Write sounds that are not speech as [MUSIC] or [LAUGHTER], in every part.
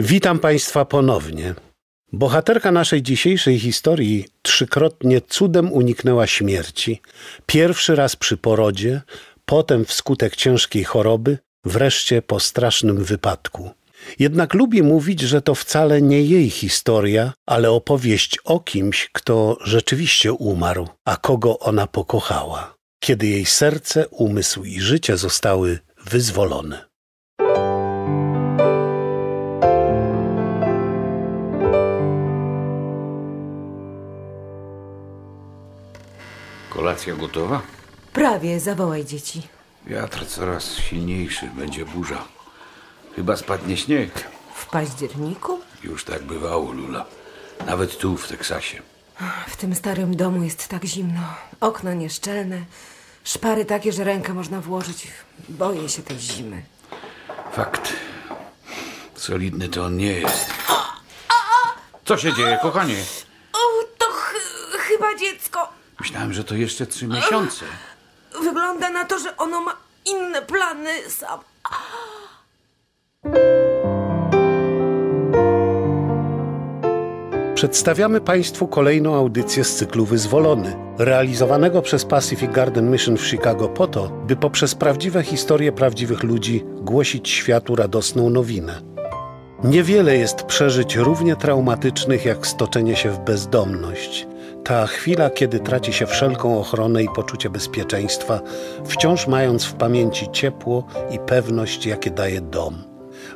Witam Państwa ponownie. Bohaterka naszej dzisiejszej historii trzykrotnie cudem uniknęła śmierci. Pierwszy raz przy porodzie, potem wskutek ciężkiej choroby, wreszcie po strasznym wypadku. Jednak lubi mówić, że to wcale nie jej historia, ale opowieść o kimś, kto rzeczywiście umarł, a kogo ona pokochała, kiedy jej serce, umysł i życie zostały wyzwolone. Kolacja gotowa? Prawie, zawołaj dzieci. Wiatr coraz silniejszy, będzie burza. Chyba spadnie śnieg. W październiku? Już tak bywało, Lula. Nawet tu, w Teksasie. W tym starym domu jest tak zimno. Okna nieszczelne, szpary takie, że rękę można włożyć. Boję się tej zimy. Fakt. Solidny to on nie jest. Co się dzieje, kochanie? O, to ch- chyba dziecko. Myślałem, że to jeszcze trzy miesiące. Wygląda na to, że ono ma inne plany sam. Przedstawiamy Państwu kolejną audycję z cyklu Wyzwolony, realizowanego przez Pacific Garden Mission w Chicago po to, by poprzez prawdziwe historie prawdziwych ludzi głosić światu radosną nowinę. Niewiele jest przeżyć równie traumatycznych jak stoczenie się w bezdomność. Ta chwila, kiedy traci się wszelką ochronę i poczucie bezpieczeństwa, wciąż mając w pamięci ciepło i pewność, jakie daje dom.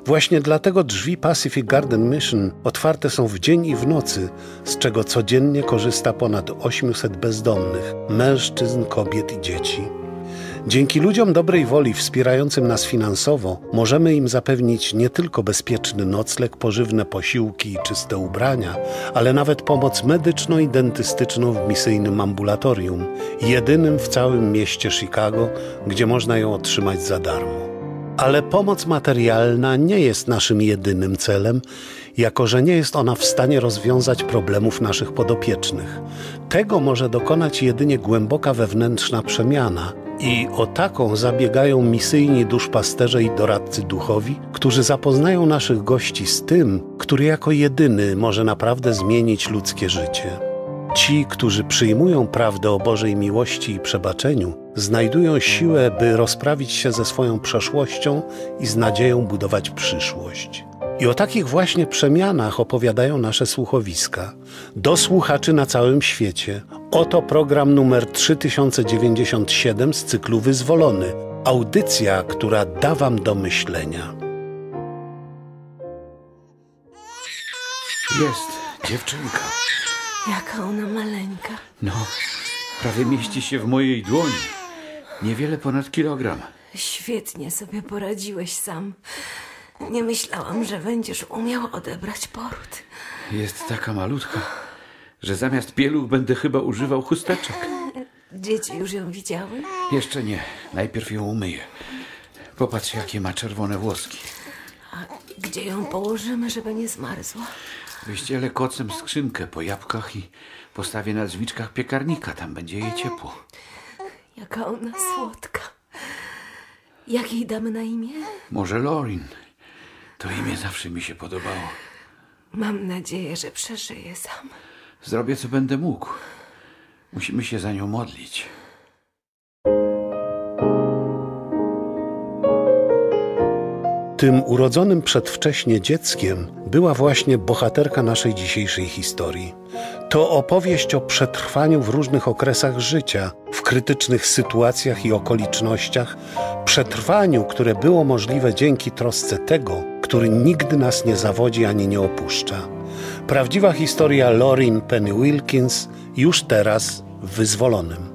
Właśnie dlatego drzwi Pacific Garden Mission otwarte są w dzień i w nocy, z czego codziennie korzysta ponad 800 bezdomnych mężczyzn, kobiet i dzieci. Dzięki ludziom dobrej woli wspierającym nas finansowo, możemy im zapewnić nie tylko bezpieczny nocleg, pożywne posiłki i czyste ubrania, ale nawet pomoc medyczną i dentystyczną w misyjnym ambulatorium, jedynym w całym mieście Chicago, gdzie można ją otrzymać za darmo. Ale pomoc materialna nie jest naszym jedynym celem, jako że nie jest ona w stanie rozwiązać problemów naszych podopiecznych. Tego może dokonać jedynie głęboka wewnętrzna przemiana. I o taką zabiegają misyjni duszpasterze i doradcy duchowi, którzy zapoznają naszych gości z tym, który jako jedyny może naprawdę zmienić ludzkie życie. Ci, którzy przyjmują prawdę o Bożej miłości i przebaczeniu, znajdują siłę, by rozprawić się ze swoją przeszłością i z nadzieją budować przyszłość. I o takich właśnie przemianach opowiadają nasze słuchowiska. Do słuchaczy na całym świecie. Oto program numer 3097 z cyklu Wyzwolony. Audycja, która da Wam do myślenia. Jest, dziewczynka. Jaka ona maleńka. No, prawie mieści się w mojej dłoni. Niewiele ponad kilogram. Świetnie sobie poradziłeś sam. Nie myślałam, że będziesz umiał odebrać poród. Jest taka malutka, że zamiast pieluch będę chyba używał chusteczek. Dzieci już ją widziały? Jeszcze nie. Najpierw ją umyję. Popatrz, jakie ma czerwone włoski. A gdzie ją położymy, żeby nie zmarzła? Wyścielę kocem skrzynkę po jabłkach i postawię na drzwiczkach piekarnika. Tam będzie jej ciepło. Jaka ona słodka. Jak jej damy na imię? Może Lorin. To imię zawsze mi się podobało. Mam nadzieję, że przeżyje sam. Zrobię, co będę mógł. Musimy się za nią modlić. Tym urodzonym przedwcześnie dzieckiem była właśnie bohaterka naszej dzisiejszej historii. To opowieść o przetrwaniu w różnych okresach życia, w krytycznych sytuacjach i okolicznościach, przetrwaniu, które było możliwe dzięki trosce tego, który nigdy nas nie zawodzi ani nie opuszcza. Prawdziwa historia Lorin Penny Wilkins już teraz w wyzwolonym.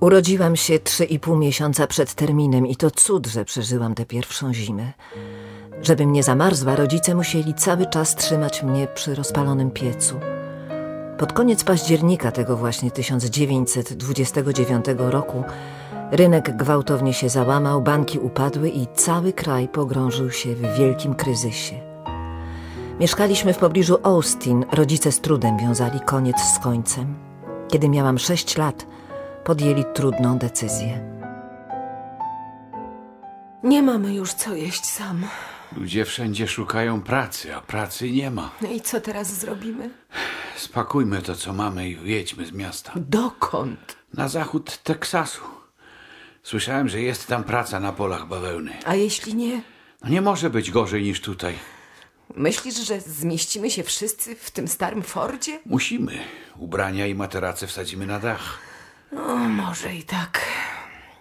Urodziłam się trzy i pół miesiąca przed terminem i to cud, że przeżyłam tę pierwszą zimę. Żebym nie zamarzła, rodzice musieli cały czas trzymać mnie przy rozpalonym piecu. Pod koniec października tego właśnie 1929 roku rynek gwałtownie się załamał, banki upadły i cały kraj pogrążył się w wielkim kryzysie. Mieszkaliśmy w pobliżu Austin. Rodzice z trudem wiązali koniec z końcem. Kiedy miałam sześć lat, podjęli trudną decyzję. Nie mamy już co jeść sam. Ludzie wszędzie szukają pracy, a pracy nie ma. No i co teraz zrobimy? Spakujmy to, co mamy i wyjedźmy z miasta. Dokąd? Na zachód Teksasu. Słyszałem, że jest tam praca na polach bawełny. A jeśli nie? No nie może być gorzej niż tutaj. Myślisz, że zmieścimy się wszyscy w tym starym Fordzie? Musimy. Ubrania i materace wsadzimy na dach. O, może i tak.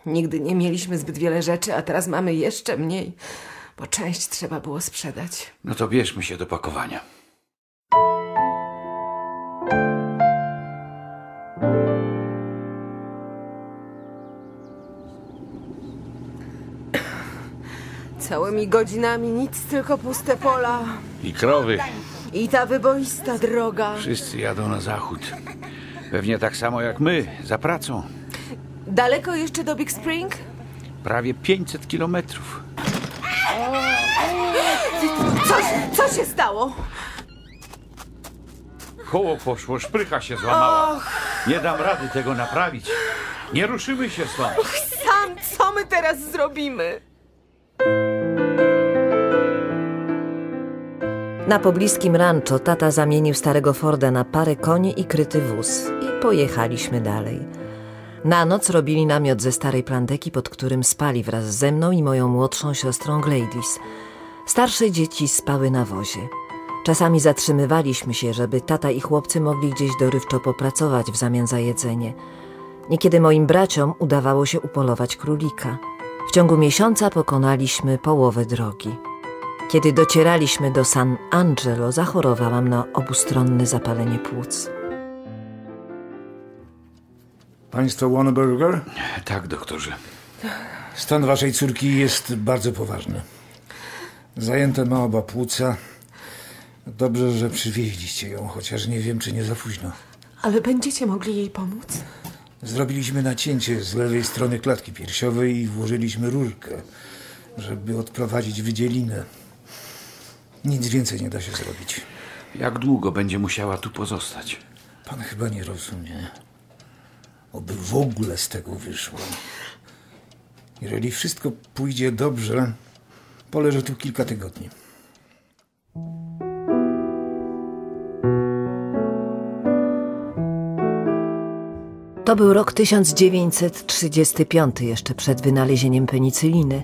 Nigdy nie mieliśmy zbyt wiele rzeczy, a teraz mamy jeszcze mniej, bo część trzeba było sprzedać. No to bierzmy się do pakowania. Całymi godzinami nic, tylko puste pola. I krowy. I ta wyboista droga. Wszyscy jadą na zachód. Pewnie tak samo jak my, za pracą. Daleko jeszcze do Big Spring? Prawie 500 kilometrów. Co, co się stało? Koło poszło, szprycha się złamała. Nie dam rady tego naprawić. Nie ruszymy się stąd. Sam, co my teraz zrobimy? Na pobliskim rancho tata zamienił starego Forda na parę koni i kryty wóz i pojechaliśmy dalej. Na noc robili namiot ze starej plandeki, pod którym spali wraz ze mną i moją młodszą siostrą Gladys. Starsze dzieci spały na wozie. Czasami zatrzymywaliśmy się, żeby tata i chłopcy mogli gdzieś dorywczo popracować w zamian za jedzenie. Niekiedy moim braciom udawało się upolować królika. W ciągu miesiąca pokonaliśmy połowę drogi. Kiedy docieraliśmy do San Angelo, zachorowałam na obustronne zapalenie płuc. Państwo Warneberger? Tak, doktorze. Stan waszej córki jest bardzo poważny. Zajęte ma oba płuca. Dobrze, że przywieźliście ją, chociaż nie wiem, czy nie za późno. Ale będziecie mogli jej pomóc? Zrobiliśmy nacięcie z lewej strony klatki piersiowej i włożyliśmy rurkę, żeby odprowadzić wydzielinę. Nic więcej nie da się zrobić. Jak długo będzie musiała tu pozostać? Pan chyba nie rozumie. Oby w ogóle z tego wyszło. Jeżeli wszystko pójdzie dobrze, poleżę tu kilka tygodni. To był rok 1935, jeszcze przed wynalezieniem penicyliny.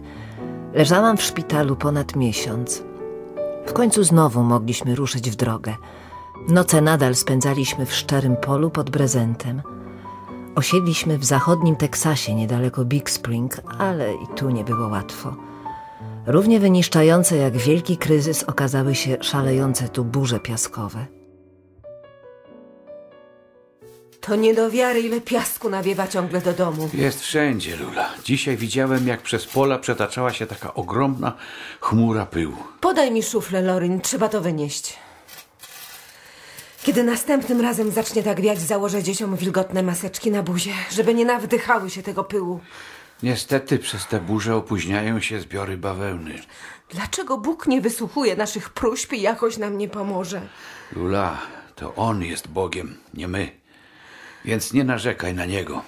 Leżałam w szpitalu ponad miesiąc. W końcu znowu mogliśmy ruszyć w drogę. Noce nadal spędzaliśmy w szczerym polu pod brezentem. Osiedliśmy w zachodnim Teksasie, niedaleko Big Spring, ale i tu nie było łatwo. Równie wyniszczające jak wielki kryzys okazały się szalejące tu burze piaskowe. To nie do wiary, ile piasku nawiewa ciągle do domu. Jest wszędzie, Lula. Dzisiaj widziałem, jak przez pola przetaczała się taka ogromna chmura pyłu. Podaj mi szuflę, Lorin, trzeba to wynieść. Kiedy następnym razem zacznie tak wiać, założę dzieciom wilgotne maseczki na buzie, żeby nie nawdychały się tego pyłu. Niestety przez te burze opóźniają się zbiory bawełny. Dlaczego Bóg nie wysłuchuje naszych próśb i jakoś nam nie pomoże? Lula, to On jest Bogiem, nie my. Więc nie narzekaj na Niego.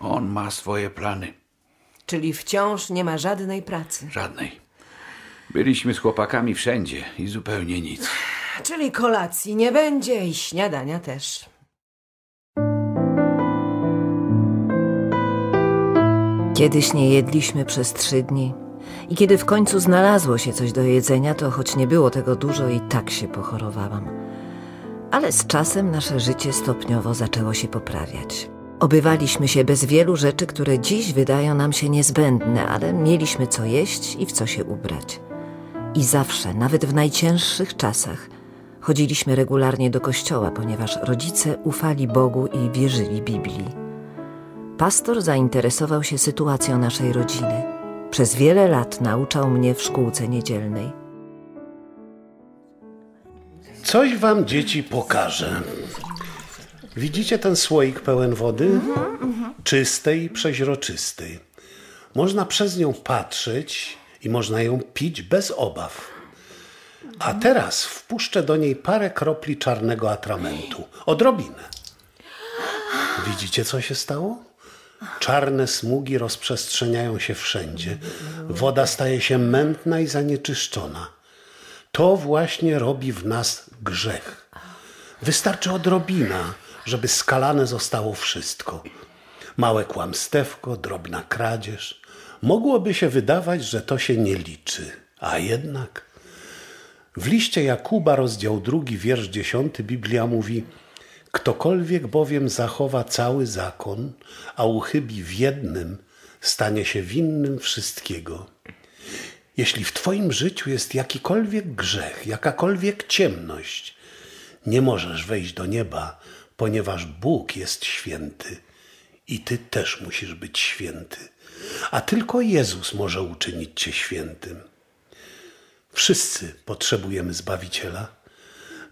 On ma swoje plany. Czyli wciąż nie ma żadnej pracy. Żadnej. Byliśmy z chłopakami wszędzie i zupełnie nic. Czyli kolacji nie będzie i śniadania też. Kiedyś nie jedliśmy przez trzy dni. I kiedy w końcu znalazło się coś do jedzenia, to choć nie było tego dużo, i tak się pochorowałam. Ale z czasem nasze życie stopniowo zaczęło się poprawiać. Obywaliśmy się bez wielu rzeczy, które dziś wydają nam się niezbędne, ale mieliśmy co jeść i w co się ubrać. I zawsze, nawet w najcięższych czasach, chodziliśmy regularnie do kościoła, ponieważ rodzice ufali Bogu i wierzyli Biblii. Pastor zainteresował się sytuacją naszej rodziny. Przez wiele lat nauczał mnie w szkółce niedzielnej. Coś wam dzieci pokażę. Widzicie ten słoik pełen wody? Czystej i przeźroczystej. Można przez nią patrzeć i można ją pić bez obaw. A teraz wpuszczę do niej parę kropli czarnego atramentu. Odrobinę. Widzicie, co się stało? Czarne smugi rozprzestrzeniają się wszędzie. Woda staje się mętna i zanieczyszczona. To właśnie robi w nas grzech. Wystarczy odrobina, żeby skalane zostało wszystko. Małe kłamstewko, drobna kradzież. Mogłoby się wydawać, że to się nie liczy, a jednak. W liście Jakuba, rozdział drugi, wiersz dziesiąty, Biblia mówi: Ktokolwiek bowiem zachowa cały zakon, a uchybi w jednym, stanie się winnym wszystkiego. Jeśli w Twoim życiu jest jakikolwiek grzech, jakakolwiek ciemność, nie możesz wejść do nieba, ponieważ Bóg jest święty i Ty też musisz być święty. A tylko Jezus może uczynić Cię świętym. Wszyscy potrzebujemy Zbawiciela.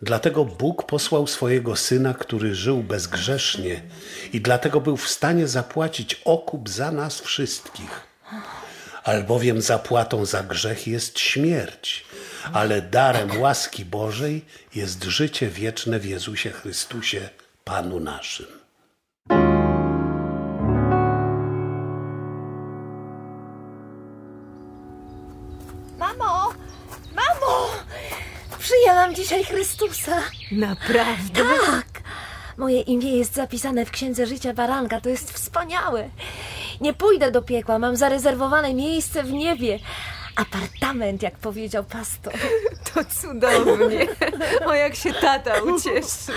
Dlatego Bóg posłał swojego Syna, który żył bezgrzesznie i dlatego był w stanie zapłacić okup za nas wszystkich. Albowiem zapłatą za grzech jest śmierć, ale darem łaski Bożej jest życie wieczne w Jezusie Chrystusie, Panu naszym. Przyjęłam dzisiaj Chrystusa. Naprawdę? Tak! Moje imię jest zapisane w Księdze Życia Baranka. To jest wspaniałe. Nie pójdę do piekła. Mam zarezerwowane miejsce w niebie. Apartament, jak powiedział pastor. To cudownie. O, jak się tata ucieszy.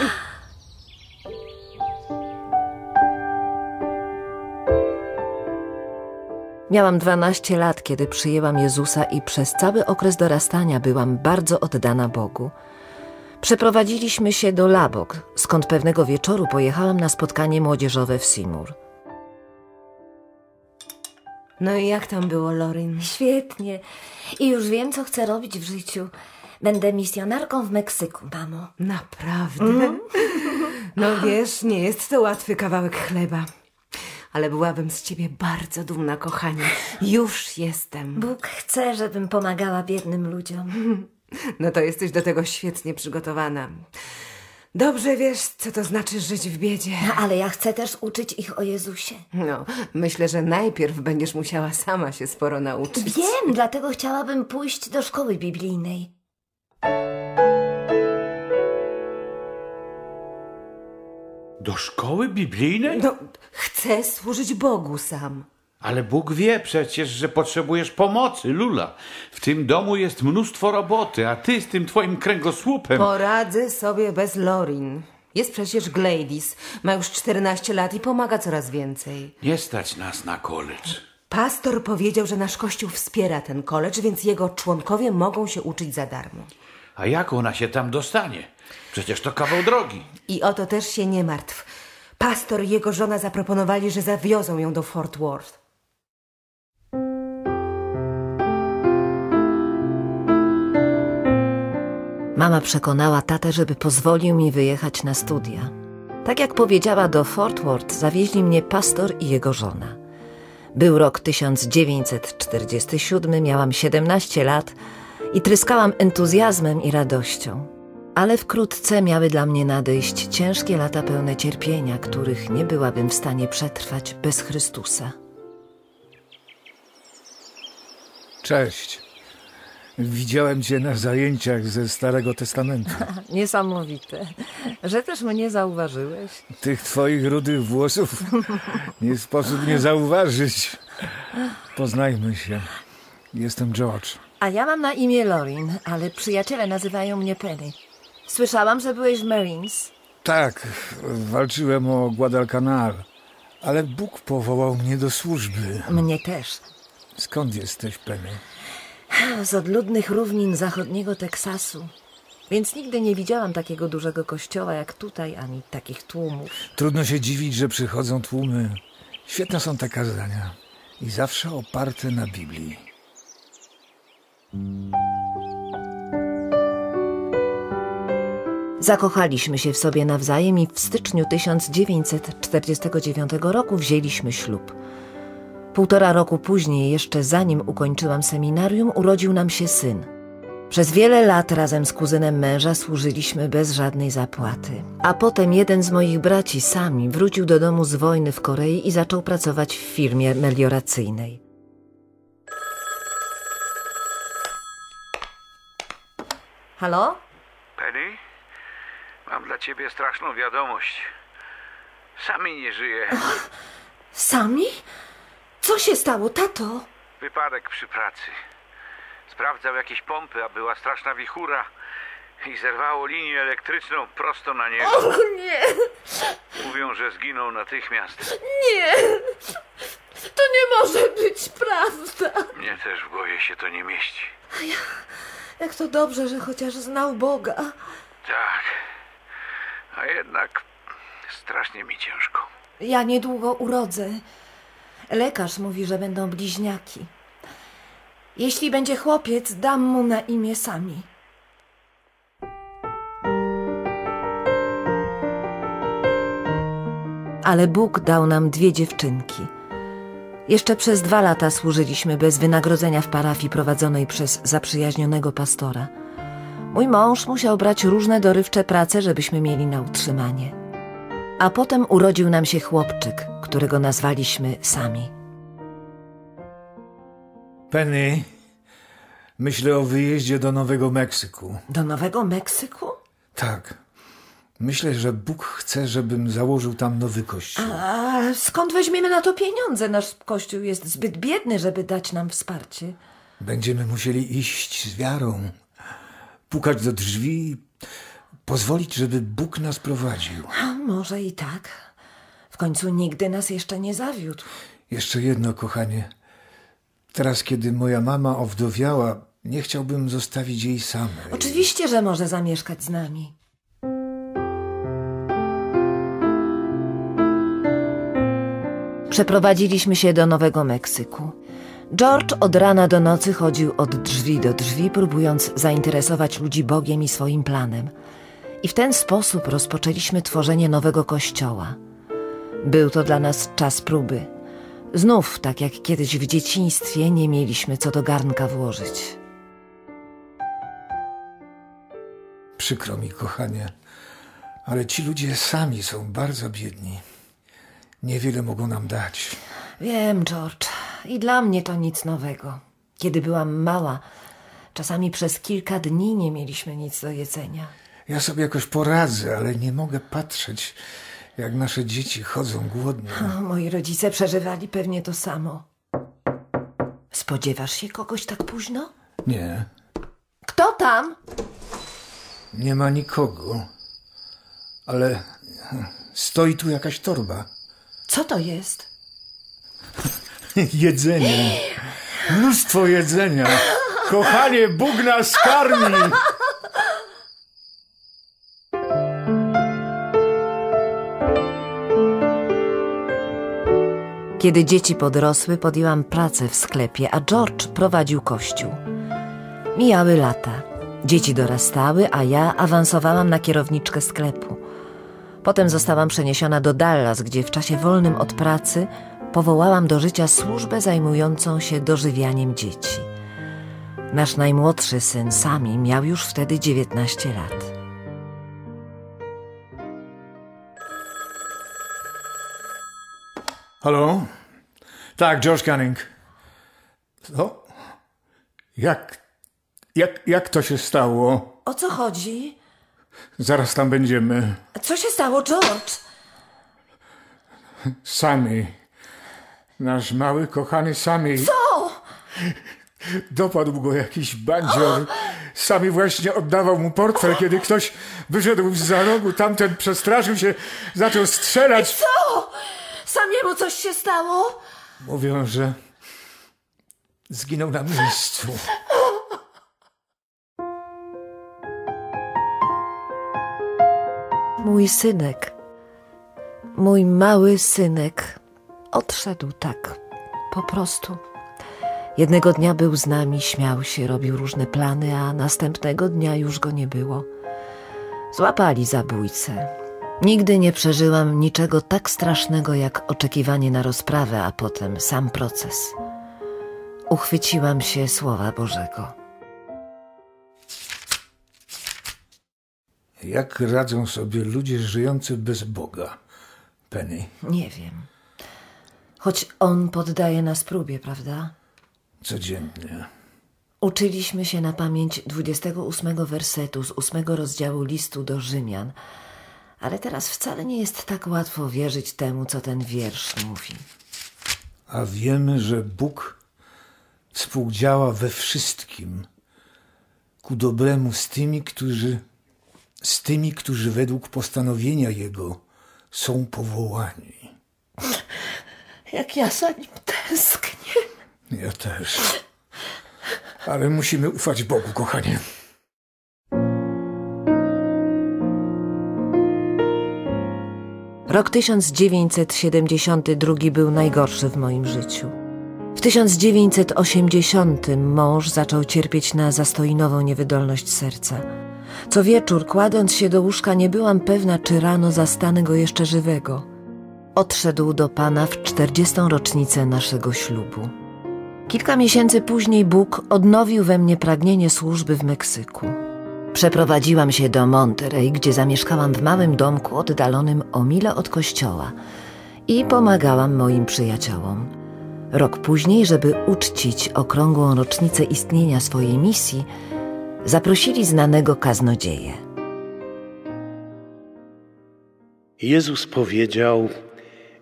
Miałam 12 lat, kiedy przyjęłam Jezusa i przez cały okres dorastania byłam bardzo oddana Bogu. Przeprowadziliśmy się do Labok, skąd pewnego wieczoru pojechałam na spotkanie młodzieżowe w Seymour. No i jak tam było, Lorin? Świetnie. I już wiem, co chcę robić w życiu. Będę misjonarką w Meksyku, mamo. Naprawdę? No wiesz, nie jest to łatwy kawałek chleba. Ale byłabym z ciebie bardzo dumna, kochanie. Już jestem. Bóg chce, żebym pomagała biednym ludziom. [LAUGHS] No to jesteś do tego świetnie przygotowana. Dobrze wiesz, co to znaczy żyć w biedzie. No, ale ja chcę też uczyć ich o Jezusie. No, myślę, że najpierw będziesz musiała sama się sporo nauczyć. Wiem, dlatego chciałabym pójść do szkoły biblijnej. Do szkoły biblijnej? No, chcę służyć Bogu sam. Ale Bóg wie przecież, że potrzebujesz pomocy, Lula. W tym domu jest mnóstwo roboty, a ty z tym twoim kręgosłupem... Poradzę sobie bez Lorin. Jest przecież Gladys, ma już 14 lat i pomaga coraz więcej. Nie stać nas na college. Pastor powiedział, że nasz kościół wspiera ten college, więc jego członkowie mogą się uczyć za darmo. A jak ona się tam dostanie? Przecież to kawał drogi. I o to też się nie martw. Pastor i jego żona zaproponowali, że zawiozą ją do Fort Worth. Mama przekonała tatę, żeby pozwolił mi wyjechać na studia. Tak jak powiedziała, do Fort Worth zawieźli mnie pastor i jego żona. Był rok 1947, miałam 17 lat i tryskałam entuzjazmem i radością. Ale wkrótce miały dla mnie nadejść ciężkie lata pełne cierpienia, których nie byłabym w stanie przetrwać bez Chrystusa. Cześć. Widziałem cię na zajęciach ze Starego Testamentu. [LAUGHS] Niesamowite, że też mnie zauważyłeś. Tych twoich rudych włosów [LAUGHS] nie sposób nie zauważyć. Poznajmy się. Jestem George. A ja mam na imię Lorin, ale przyjaciele nazywają mnie Penny. Słyszałam, że byłeś w Marines. Tak, walczyłem o Guadalcanal, ale Bóg powołał mnie do służby. Mnie też. Skąd jesteś, Penny? Z odludnych równin zachodniego Teksasu. Więc nigdy nie widziałam takiego dużego kościoła jak tutaj, ani takich tłumów. Trudno się dziwić, że przychodzą tłumy. Świetne są te kazania i zawsze oparte na Biblii. Zakochaliśmy się w sobie nawzajem i w styczniu 1949 roku wzięliśmy ślub. Półtora roku później, jeszcze zanim ukończyłam seminarium, urodził nam się syn. Przez wiele lat razem z kuzynem męża służyliśmy bez żadnej zapłaty. A potem jeden z moich braci sami wrócił do domu z wojny w Korei i zaczął pracować w firmie melioracyjnej. Halo? Penny, mam dla ciebie straszną wiadomość. Sami nie żyje. [LAUGHS] Sami? Co się stało, tato? Wypadek przy pracy. Sprawdzał jakieś pompy, a była straszna wichura i zerwało linię elektryczną prosto na niego. Och, nie, Mówią, że zginął natychmiast. nie. To nie może być prawda. Mnie też w głowie się to nie mieści. Jak to dobrze, że chociaż znał Boga. Tak. A jednak strasznie mi ciężko. Ja niedługo urodzę. Lekarz mówi, że będą bliźniaki. Jeśli będzie chłopiec, dam mu na imię Sami. Ale Bóg dał nam dwie dziewczynki. Jeszcze przez dwa lata służyliśmy bez wynagrodzenia w parafii prowadzonej przez zaprzyjaźnionego pastora. Mój mąż musiał brać różne dorywcze prace, żebyśmy mieli na utrzymanie. A potem urodził nam się chłopczyk, którego nazwaliśmy Sami. Penny, myślę o wyjeździe do Nowego Meksyku. Do Nowego Meksyku? Tak. Myślę, że Bóg chce, żebym założył tam nowy kościół. A skąd weźmiemy na to pieniądze? Nasz kościół jest zbyt biedny, żeby dać nam wsparcie. Będziemy musieli iść z wiarą, pukać do drzwi, pozwolić, żeby Bóg nas prowadził. A może i tak. W końcu nigdy nas jeszcze nie zawiódł. Jeszcze jedno, kochanie. Teraz, kiedy moja mama owdowiała, nie chciałbym zostawić jej samej. Oczywiście, że może zamieszkać z nami. Przeprowadziliśmy się do Nowego Meksyku. George od rana do nocy chodził od drzwi do drzwi, próbując zainteresować ludzi Bogiem i swoim planem. I w ten sposób rozpoczęliśmy tworzenie nowego kościoła. Był to dla nas czas próby. Znów, tak jak kiedyś w dzieciństwie, nie mieliśmy co do garnka włożyć. Przykro mi, kochanie, ale ci ludzie sami są bardzo biedni. Niewiele mogą nam dać. Wiem, George. I dla mnie to nic nowego. Kiedy byłam mała, czasami przez kilka dni nie mieliśmy nic do jedzenia. Ja sobie jakoś poradzę, ale nie mogę patrzeć, jak nasze dzieci chodzą głodne. O, moi rodzice przeżywali pewnie to samo. Spodziewasz się kogoś tak późno? Nie, Kto tam? nie ma nikogo. Ale stoi tu jakaś torba. Co to jest? [LAUGHS] Jedzenie. Mnóstwo jedzenia. Kochanie, Bóg nas karmi. Kiedy dzieci podrosły, podjęłam pracę w sklepie, a George prowadził kościół. Mijały lata. Dzieci dorastały, a ja awansowałam na kierowniczkę sklepu. Potem zostałam przeniesiona do Dallas, gdzie w czasie wolnym od pracy powołałam do życia służbę zajmującą się dożywianiem dzieci. Nasz najmłodszy syn Sami miał już wtedy 19 lat. Halo? Tak, George Canning. Co? Jak, jak, jak to się stało? O co chodzi? Zaraz tam będziemy. Co się stało, George? Sami. Nasz mały, kochany Sami. Co? Dopadł go jakiś bandzior. Sami właśnie oddawał mu portfel, kiedy ktoś wyszedł z rogu. Tamten przestraszył się, zaczął strzelać. Co? Samiemu coś się stało? Mówią, że zginął na miejscu. Mój synek, mój mały synek, odszedł tak, po prostu. Jednego dnia był z nami, śmiał się, robił różne plany, a następnego dnia już go nie było. Złapali zabójcę. Nigdy nie przeżyłam niczego tak strasznego jak oczekiwanie na rozprawę, a potem sam proces. Uchwyciłam się słowa Bożego. Jak radzą sobie ludzie żyjący bez Boga? Penny, Nie wiem. Choć on poddaje nas próbie, prawda? codziennie. Uczyliśmy się na pamięć 28 wersetu z 8 rozdziału listu do Rzymian, ale teraz wcale nie jest tak łatwo wierzyć temu, co ten wiersz mówi. A wiemy, że Bóg współdziała we wszystkim ku dobremu z tymi, którzy z tymi, którzy według postanowienia Jego są powołani. Jak ja za nim tęsknię. Ja też. Ale musimy ufać Bogu, kochanie. Rok 1972 był najgorszy w moim życiu. W 1980 mąż zaczął cierpieć na zastoinową niewydolność serca. Co wieczór, kładąc się do łóżka, nie byłam pewna, czy rano zastanę go jeszcze żywego. Odszedł do Pana w 40. rocznicę naszego ślubu. Kilka miesięcy później Bóg odnowił we mnie pragnienie służby w Meksyku. Przeprowadziłam się do Monterey, gdzie zamieszkałam w małym domku oddalonym o mile od kościoła i pomagałam moim przyjaciołom. Rok później, żeby uczcić okrągłą rocznicę istnienia swojej misji, zaprosili znanego kaznodzieję. Jezus powiedział: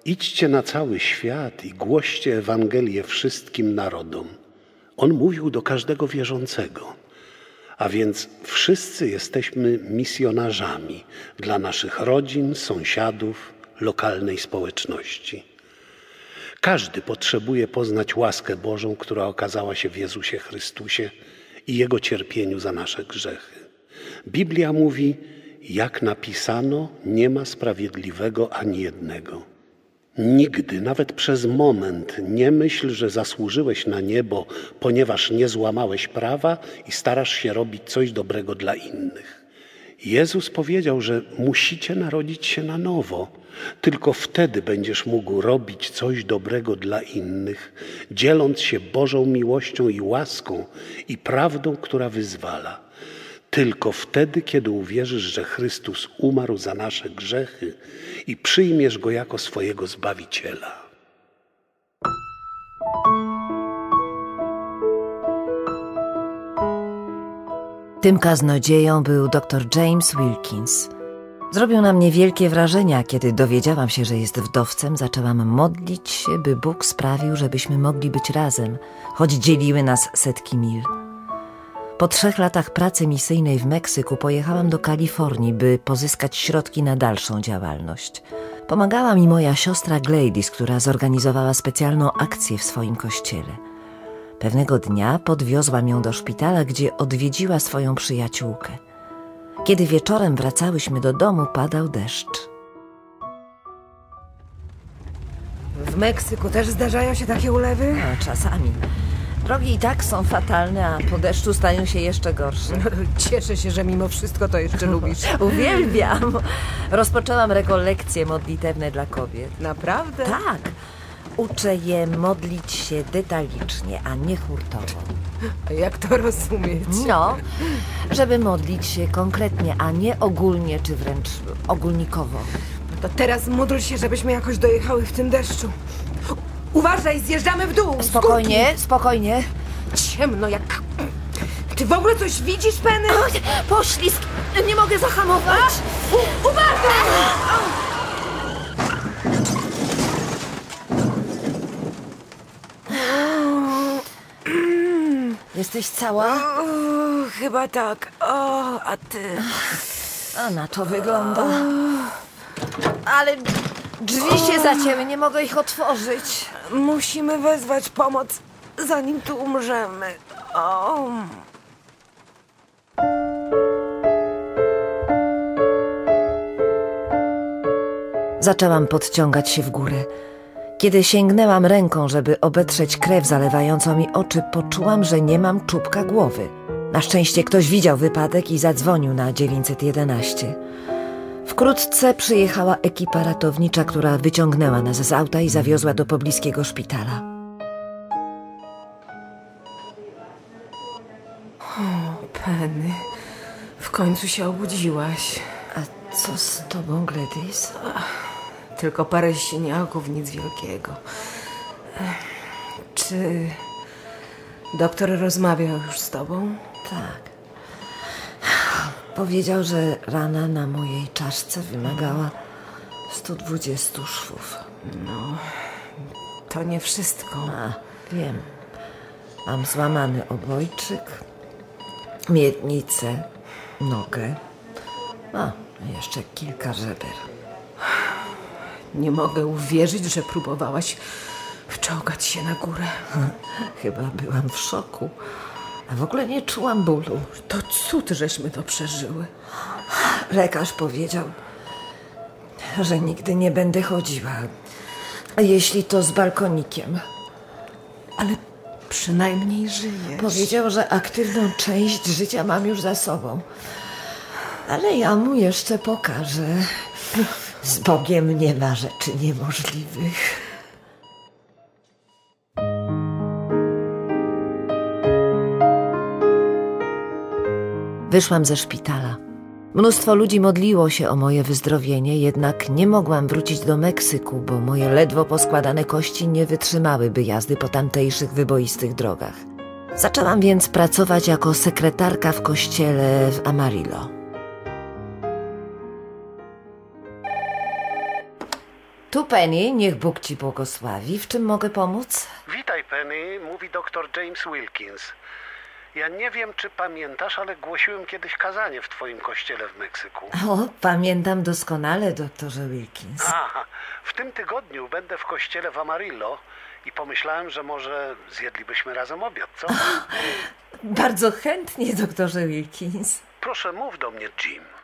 Idźcie na cały świat i głoście Ewangelię wszystkim narodom. On mówił do każdego wierzącego. A więc wszyscy jesteśmy misjonarzami dla naszych rodzin, sąsiadów, lokalnej społeczności. Każdy potrzebuje poznać łaskę Bożą, która okazała się w Jezusie Chrystusie i Jego cierpieniu za nasze grzechy. Biblia mówi, jak napisano, nie ma sprawiedliwego ani jednego. Nigdy, nawet przez moment, nie myśl, że zasłużyłeś na niebo, ponieważ nie złamałeś prawa i starasz się robić coś dobrego dla innych. Jezus powiedział, że musicie narodzić się na nowo. Tylko wtedy będziesz mógł robić coś dobrego dla innych, dzieląc się Bożą miłością i łaską i prawdą, która wyzwala. Tylko wtedy, kiedy uwierzysz, że Chrystus umarł za nasze grzechy i przyjmiesz Go jako swojego Zbawiciela. Tym kaznodzieją był dr James Wilkins. Zrobił na mnie wielkie wrażenie, kiedy dowiedziałam się, że jest wdowcem, zaczęłam modlić się, by Bóg sprawił, żebyśmy mogli być razem, choć dzieliły nas setki mil. Po trzech latach pracy misyjnej w Meksyku pojechałam do Kalifornii, by pozyskać środki na dalszą działalność. Pomagała mi moja siostra Gladys, która zorganizowała specjalną akcję w swoim kościele. Pewnego dnia podwiozłam ją do szpitala, gdzie odwiedziła swoją przyjaciółkę. Kiedy wieczorem wracałyśmy do domu, padał deszcz. W Meksyku też zdarzają się takie ulewy? A czasami. Drogi i tak są fatalne, a po deszczu stają się jeszcze gorsze. Cieszę się, że mimo wszystko to jeszcze lubisz. [LAUGHS] Uwielbiam. Rozpoczęłam rekolekcje modlitewne dla kobiet. Naprawdę? Tak. Uczę je modlić się detalicznie, a nie hurtowo. A Jak to rozumieć? No, żeby modlić się konkretnie, a nie ogólnie czy wręcz ogólnikowo. To teraz módl się, żebyśmy jakoś dojechały w tym deszczu. Uważaj, zjeżdżamy w dół! Spokojnie, spokojnie. Ciemno jak... Ty w ogóle coś widzisz, Penny? Poślizg! Nie mogę zahamować! Uważaj! Jesteś cała? O, chyba tak. O, a ty? A na to wygląda. Ale drzwi się zacięły, nie mogę ich otworzyć. Musimy wezwać pomoc, zanim tu umrzemy. O. Zaczęłam podciągać się w górę. Kiedy sięgnęłam ręką, żeby obetrzeć krew zalewającą mi oczy, poczułam, że nie mam czubka głowy. Na szczęście ktoś widział wypadek i zadzwonił na 911. Wkrótce przyjechała ekipa ratownicza, która wyciągnęła nas z auta i zawiozła do pobliskiego szpitala. Penny, w końcu się obudziłaś. Co z tobą, Gladys? Tylko parę siniaków, nic wielkiego. Czy doktor rozmawiał już z tobą? Tak. Powiedział, że rana na mojej czaszce wymagała 120 szwów. To nie wszystko. A, wiem. Mam złamany obojczyk, miednicę, nogę. A, jeszcze kilka żeber. Nie mogę uwierzyć, że próbowałaś wczołgać się na górę. Chyba byłam w szoku. A w ogóle nie czułam bólu. To cud, żeśmy to przeżyły. Lekarz powiedział, że nigdy nie będę chodziła. Jeśli to z balkonikiem. Ale przynajmniej żyjesz. Powiedział, że aktywną część życia mam już za sobą. Ale ja mu jeszcze pokażę. Z Bogiem nie ma rzeczy niemożliwych. Wyszłam ze szpitala. Mnóstwo ludzi modliło się o moje wyzdrowienie, jednak nie mogłam wrócić do Meksyku, bo moje ledwo poskładane kości nie wytrzymałyby jazdy po tamtejszych wyboistych drogach. Zaczęłam więc pracować jako sekretarka w kościele w Amarillo. Tu Penny, niech Bóg ci błogosławi. W czym mogę pomóc? Witaj, Penny, mówi dr James Wilkins. Ja nie wiem, czy pamiętasz, ale głosiłem kiedyś kazanie w twoim kościele w Meksyku. O, pamiętam doskonale, doktorze Wilkins. Aha, w tym tygodniu będę w kościele w Amarillo i pomyślałem, że może zjedlibyśmy razem obiad, co? [LAUGHS] Bardzo chętnie, doktorze Wilkins. Proszę, mów do mnie, Jim.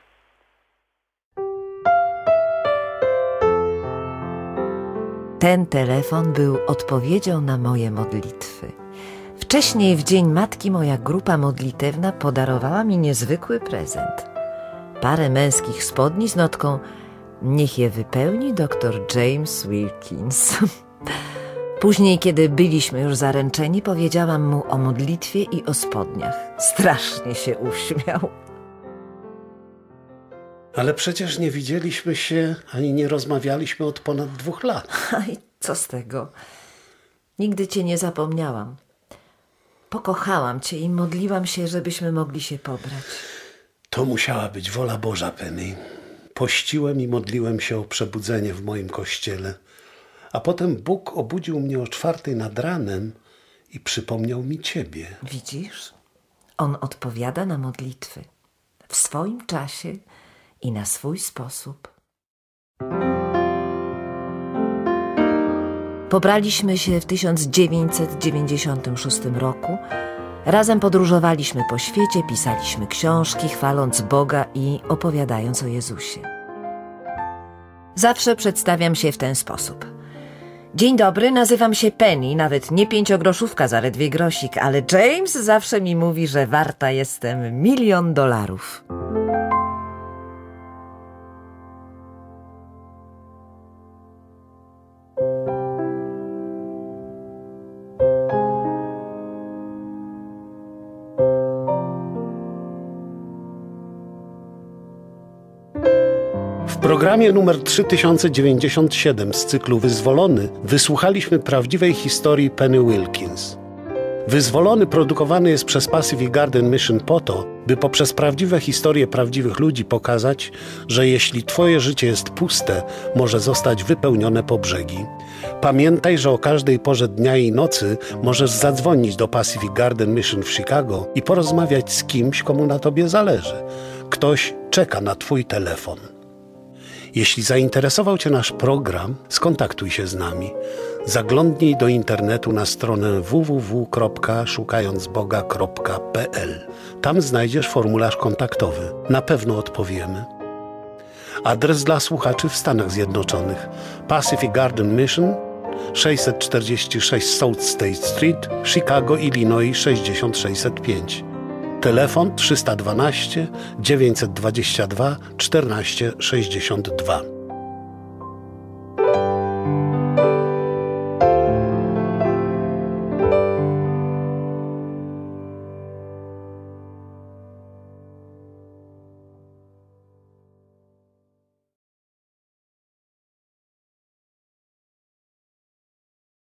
Ten telefon był odpowiedzią na moje modlitwy. Wcześniej w Dzień Matki moja grupa modlitewna podarowała mi niezwykły prezent. Parę męskich spodni z notką Niech je wypełni dr James Wilkins. [LAUGHS] Później, kiedy byliśmy już zaręczeni, powiedziałam mu o modlitwie i o spodniach. Strasznie się uśmiał. Ale przecież nie widzieliśmy się ani nie rozmawialiśmy od ponad dwóch lat. [LAUGHS] I co z tego? Nigdy cię nie zapomniałam. Pokochałam cię i modliłam się, żebyśmy mogli się pobrać. To musiała być wola Boża, Penny. Pościłem i modliłem się o przebudzenie w moim kościele. A potem Bóg obudził mnie o czwartej nad ranem i przypomniał mi ciebie. Widzisz? On odpowiada na modlitwy w swoim czasie i na swój sposób. Pobraliśmy się w 1996 roku. Razem podróżowaliśmy po świecie, pisaliśmy książki, chwaląc Boga i opowiadając o Jezusie. Zawsze przedstawiam się w ten sposób. Dzień dobry, nazywam się Penny, nawet nie pięciogroszówka, zaledwie grosik, ale James zawsze mi mówi, że warta jestem milion dolarów. Programie numer 3097 z cyklu Wyzwolony wysłuchaliśmy prawdziwej historii Penny Wilkins. Wyzwolony produkowany jest przez Pacific Garden Mission po to, by poprzez prawdziwe historie prawdziwych ludzi pokazać, że jeśli Twoje życie jest puste, może zostać wypełnione po brzegi. Pamiętaj, że o każdej porze dnia i nocy możesz zadzwonić do Pacific Garden Mission w Chicago i porozmawiać z kimś, komu na Tobie zależy. Ktoś czeka na Twój telefon. Jeśli zainteresował Cię nasz program, skontaktuj się z nami. Zaglądnij do internetu na stronę www.szukającboga.pl. Tam znajdziesz formularz kontaktowy. Na pewno odpowiemy. Adres dla słuchaczy w Stanach Zjednoczonych: Pacific Garden Mission 646 South State Street, Chicago, Illinois 6605. Telefon 312 922 1462.